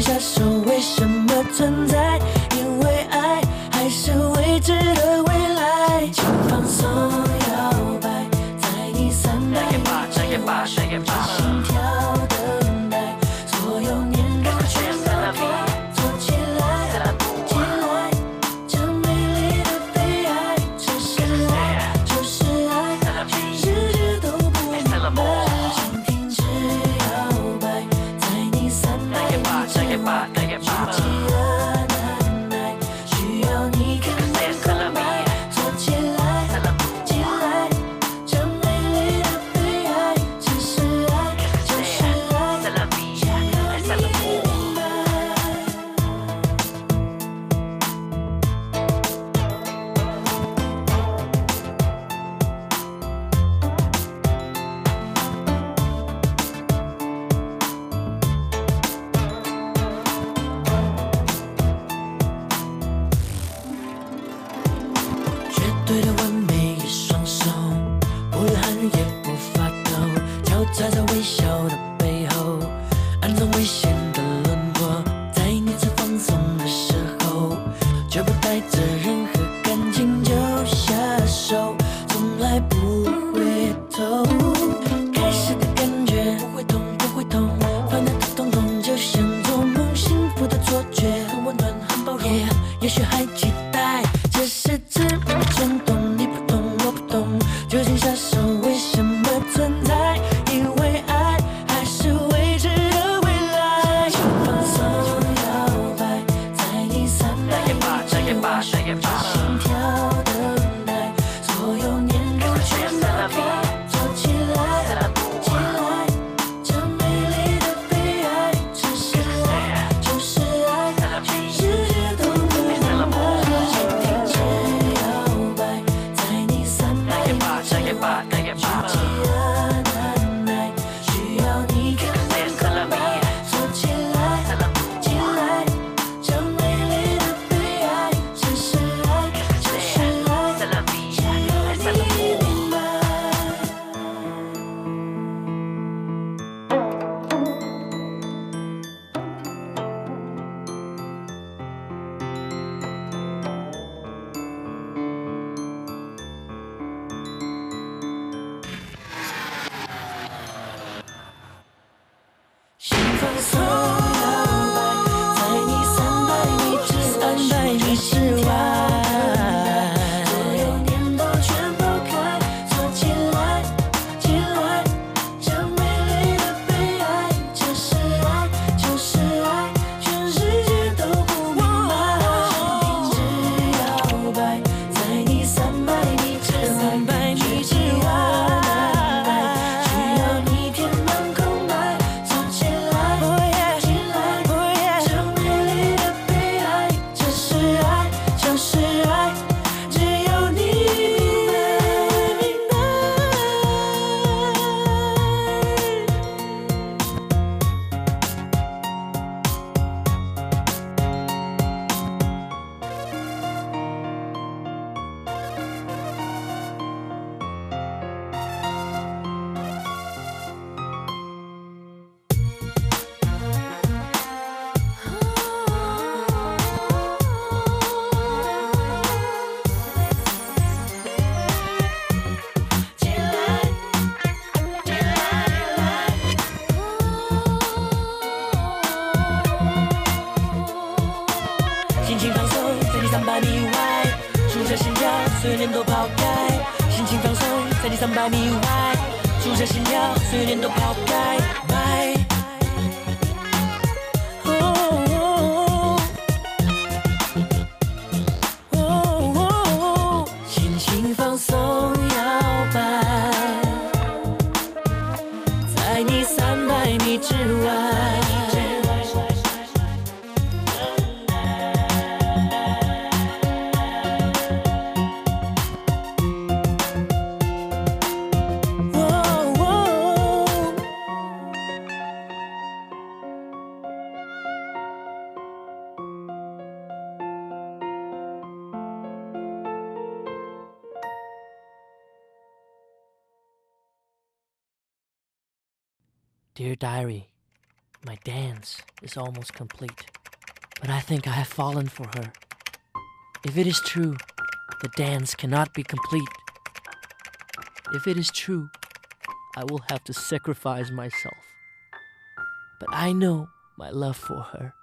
下说为什么存在，因为爱还是未知的未来。请放松摇摆，在你三百年之。spot. 却还。it by, get it by. 所有念头抛开，心情放松，在你三百米外，注射心跳。所有念头抛开，拜。哦哦，心情放松，摇摆，在你三百米之外。Dear diary, my dance is almost complete, but I think I have fallen for her. If it is true, the dance cannot be complete. If it is true, I will have to sacrifice myself. But I know my love for her